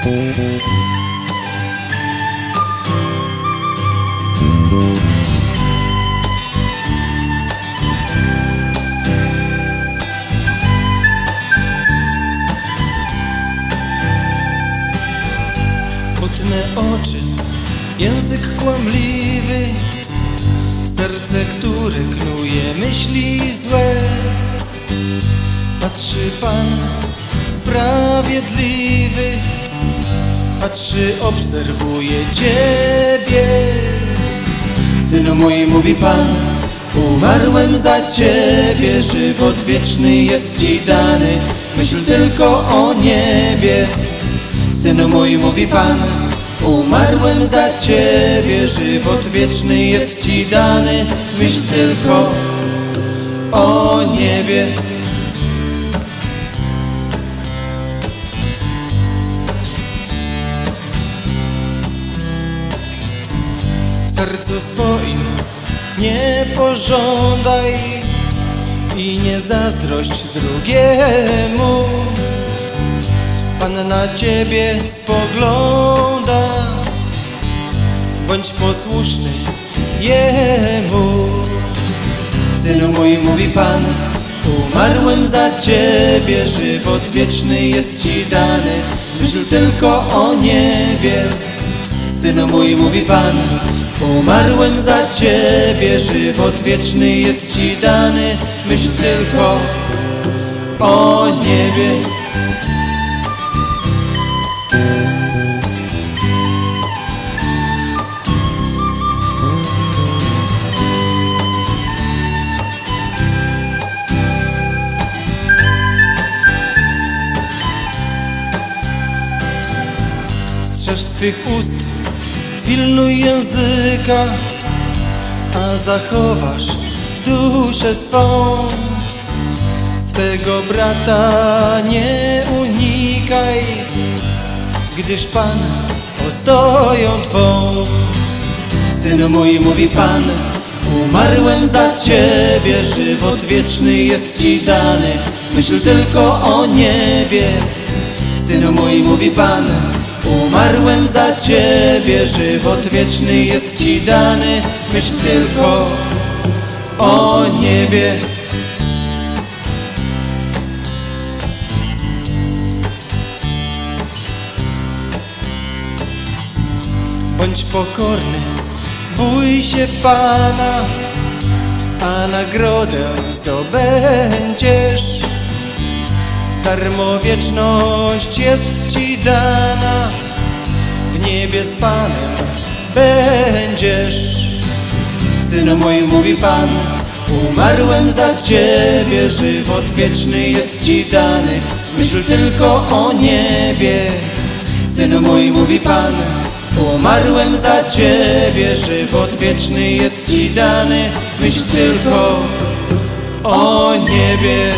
Smutne oczy, język kłamliwy Serce, które knuje myśli złe. Patrzy Pan sprawiedliwy Patrzy, obserwuje Ciebie. Synu mój, mówi Pan Umarłem za Ciebie. Żywot wieczny jest Ci dany. Myśl tylko o niebie. Synu mój, mówi Pan, umarłem za Ciebie, żywot wieczny jest Ci dany, myśl tylko o niebie. Sercu swoim nie pożądaj i nie zazdrość drugiemu. Pan na ciebie spogląda Bądź posłuszny Jemu Synu mój, mówi Pan Umarłem za ciebie Żywot wieczny jest ci dany Myśl tylko o niebie Synu mój, mówi Pan Umarłem za ciebie Żywot wieczny jest ci dany. Myśl tylko o niebie. Strzeż swych ust, pilnuj języka, a zachowasz duszę swą. Swego brata nie unikaj, gdyż Pan ostoją Twą. Synu mój, mówi Pan, umarłem za Ciebie, żywot wieczny jest Ci dany, myśl tylko o niebie. Synu mój, mówi Pan, umarłem za Ciebie, żywot wieczny jest Ci dany, myśl tylko o niebie. Bądź pokorny, bój się Pana, a nagrodę zdobędziesz. Darmo wieczność jest Ci dana, w niebie z Panem będziesz. Synu mój, mówi Pan, umarłem za Ciebie, żywot wieczny jest Ci dany, myśl tylko o niebie. Synu mój, mówi Pan, umarłem za Ciebie, żywot wieczny jest Ci dany, myśl tylko o niebie.